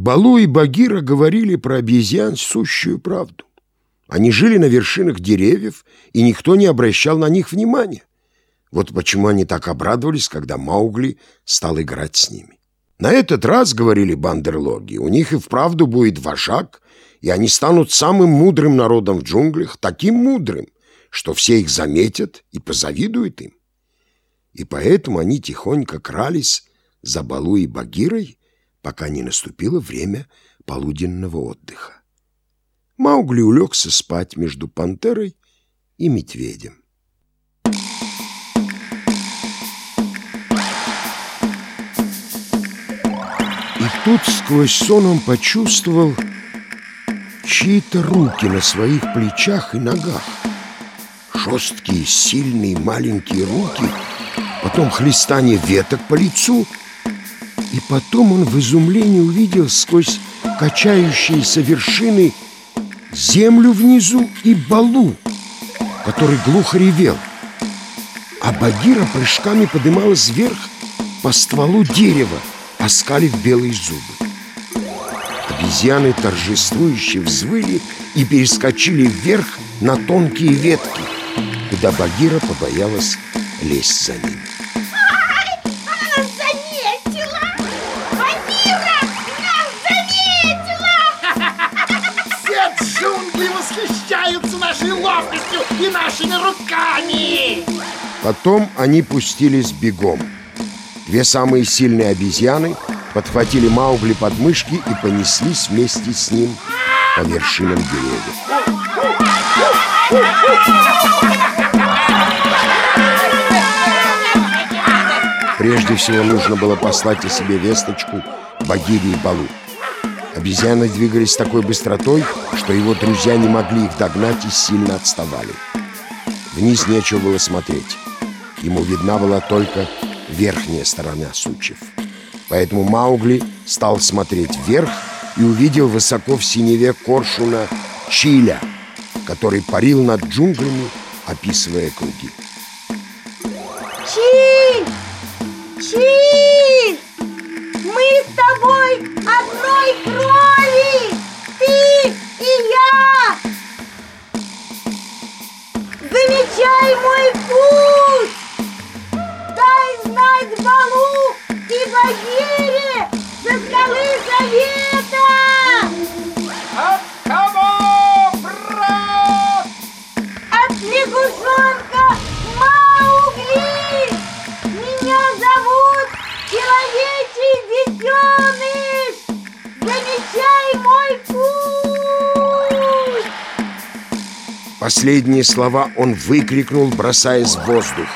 Балу и Багира говорили про обезьян сущую правду. Они жили на вершинах деревьев, и никто не обращал на них внимания. Вот почему они так обрадовались, когда Маугли стал играть с ними. На этот раз, говорили бандерлоги, у них и вправду будет вожак, и они станут самым мудрым народом в джунглях, таким мудрым, что все их заметят и позавидуют им. И поэтому они тихонько крались за Балу и Багирой, пока не наступило время полуденного отдыха. Маугли улегся спать между пантерой и медведем. И тут сквозь сон он почувствовал чьи-то руки на своих плечах и ногах. Жесткие, сильные, маленькие руки, потом хлестание веток по лицу — и потом он в изумлении увидел сквозь качающиеся вершины землю внизу и балу, который глухо ревел. А Багира прыжками подымалась вверх по стволу дерева, оскалив белые зубы. Обезьяны торжествующе взвыли и перескочили вверх на тонкие ветки, куда Багира побоялась лезть за ними. Ловкостью и нашими руками! Потом они пустились бегом. Две самые сильные обезьяны подхватили Маугли под мышки и понеслись вместе с ним по вершинам деревьев. Прежде всего нужно было послать о себе весточку Багире и Балу. Обезьяны двигались с такой быстротой, что его друзья не могли их догнать и сильно отставали. Вниз нечего было смотреть. Ему видна была только верхняя сторона сучьев. Поэтому Маугли стал смотреть вверх и увидел высоко в синеве коршуна Чиля, который парил над джунглями, описывая круги. Чиль! Чиль! Мы с тобой одной крови! Ты и я! Замечай мой путь! Дай знать Балу и Багире со скалы Совета! От кого, брат? От лягушонка Маугли! Меня зовут Человечий детеныш! Мой путь! Последние слова он выкрикнул, бросаясь в воздух.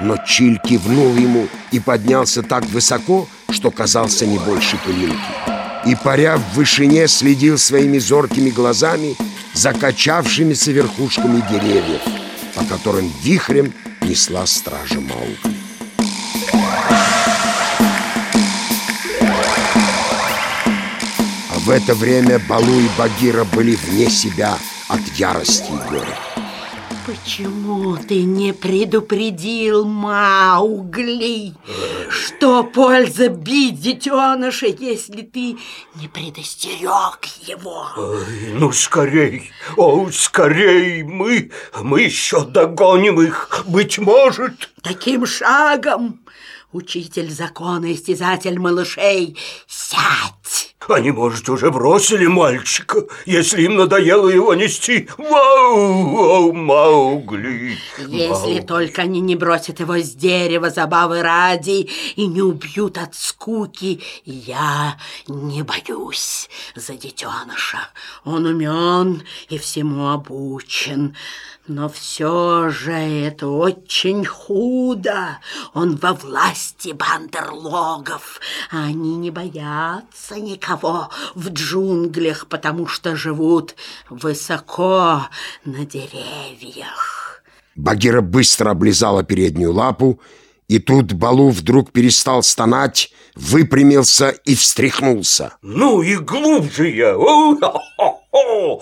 Но Чиль кивнул ему и поднялся так высоко, что казался не больше пылинки. И, паря в вышине, следил своими зоркими глазами за качавшимися верхушками деревьев, по которым вихрем несла стража Маугли. В это время Балу и Багира были вне себя от ярости и горя. Почему ты не предупредил Маугли, что польза бить детеныша, если ты не предостерег его? Ой, ну, скорей, о, скорей, мы, мы еще догоним их, быть может. Таким шагом, учитель закона, истязатель малышей, сядь! Они, может, уже бросили мальчика, если им надоело его нести. Вау, вау, Маугли. Если только они не бросят его с дерева забавы ради и не убьют от скуки, я не боюсь за детеныша. Он умен и всему обучен. Но все же это очень худо. Он во власти бандерлогов. Они не боятся никого в джунглях, потому что живут высоко на деревьях. Багира быстро облизала переднюю лапу, и тут Балу вдруг перестал стонать, выпрямился и встряхнулся. Ну и глубже я. О,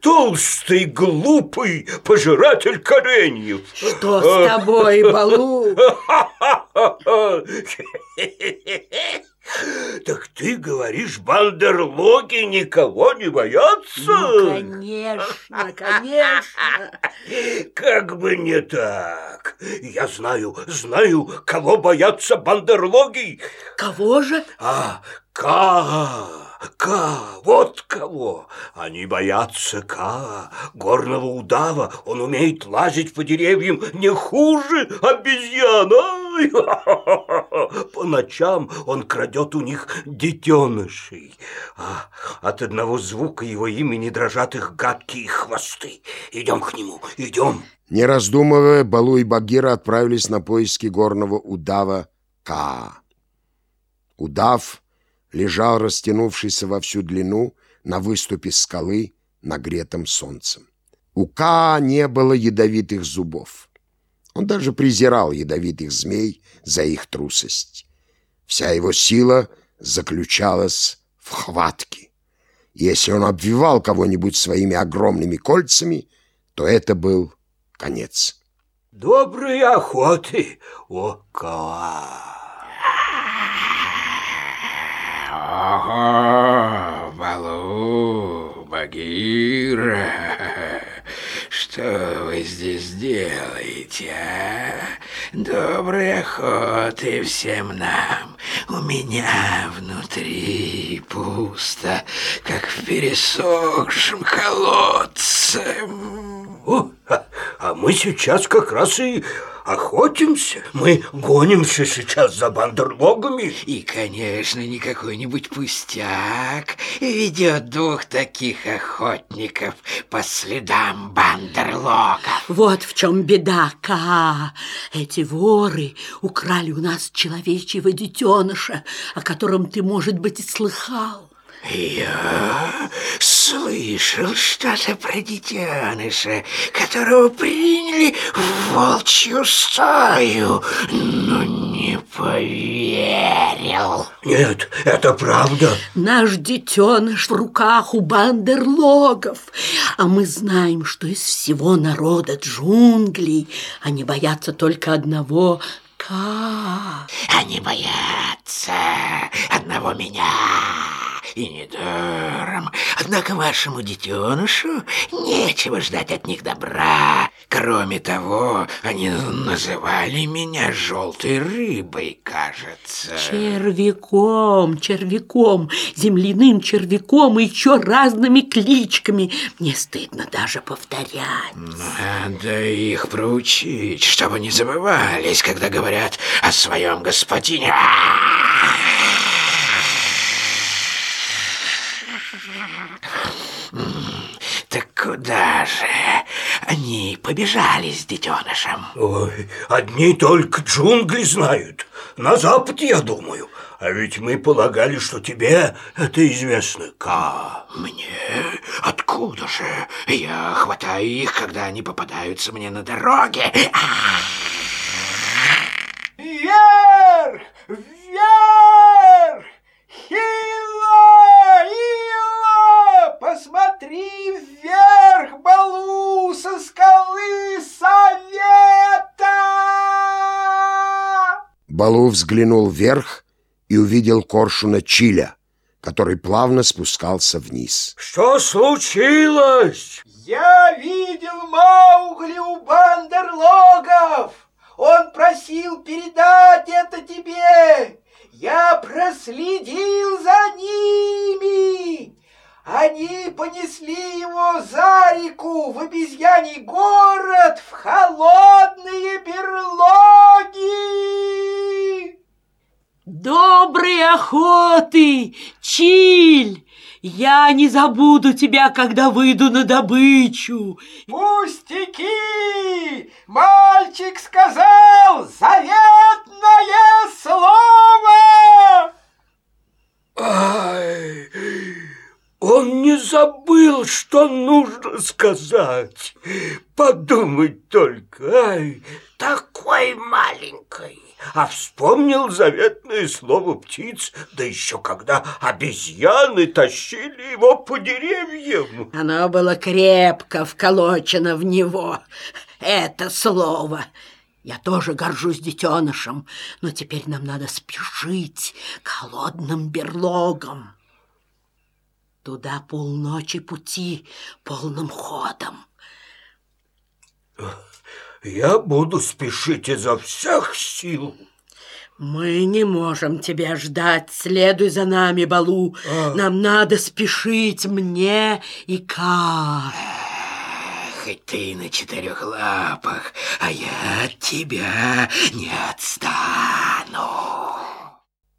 толстый, глупый пожиратель кореньев. Что с тобой, Балу? Так ты говоришь, бандерлоги никого не боятся? Ну, конечно, конечно. Как бы не так. Я знаю, знаю, кого боятся бандерлоги. Кого же? А, Ка, Ка, вот кого. Они боятся Ка, горного удава. Он умеет лазить по деревьям не хуже обезьян. Ай! По ночам он крадет у них детенышей. А от одного звука его имени дрожат их гадкие хвосты. Идем к нему, идем. Не раздумывая, Балу и Багира отправились на поиски горного удава Ка. Удав лежал, растянувшийся во всю длину, на выступе скалы, нагретом солнцем. У Ка не было ядовитых зубов. Он даже презирал ядовитых змей за их трусость. Вся его сила заключалась в хватке. Если он обвивал кого-нибудь своими огромными кольцами, то это был конец. Доброй охоты, о Ка! Ого, Балу, Багира, что вы здесь делаете, а? Доброй охоты всем нам. У меня внутри пусто, как в пересохшем колодце. О, а, а мы сейчас как раз и охотимся. Мы гонимся сейчас за бандерлогами. И, конечно, не какой-нибудь пустяк ведет двух таких охотников по следам бандерлогов. Вот в чем беда, Ка. Эти воры украли у нас человечьего детеныша, о котором ты, может быть, и слыхал. Я слышал что-то про детеныша, которого приняли в волчью стаю, но не поверил. Нет, это правда. Наш детеныш в руках у бандерлогов, а мы знаем, что из всего народа джунглей они боятся только одного Ка. Они боятся одного меня и недаром. Однако вашему детенышу нечего ждать от них добра. Кроме того, они называли меня желтой рыбой, кажется. Червяком, червяком, земляным червяком и еще разными кличками. Мне стыдно даже повторять. Надо их проучить, чтобы не забывались, когда говорят о своем господине. Так куда же они побежали с детенышем? Ой, одни только джунгли знают. На запад, я думаю. А ведь мы полагали, что тебе это известно. Ка? Мне? Откуда же? Я хватаю их, когда они попадаются мне на дороге. Вверх! Вверх! Хило! Хило! Посмотри Балу взглянул вверх и увидел коршуна Чиля, который плавно спускался вниз. Что случилось? Я видел Маугли у бандерлогов. Он просил передать это тебе. Я проследил за ними. Они понесли его за реку в обезьяний город, в холодные берлоги. Доброй охоты, Чиль! Я не забуду тебя, когда выйду на добычу. Пустяки! Мальчик сказал заветное слово! Ай, он не забыл, что нужно сказать. Подумать только, ай, такой маленькой. А вспомнил заветное слово птиц, да еще когда обезьяны тащили его по деревьям. Оно было крепко вколочено в него, это слово. Я тоже горжусь детенышем, но теперь нам надо спешить к холодным берлогам. Туда полночи пути полным ходом. Я буду спешить изо всех сил. Мы не можем тебя ждать. Следуй за нами, Балу. Нам надо спешить мне и Ка. Хоть ты на четырех лапах, а я от тебя не отстану.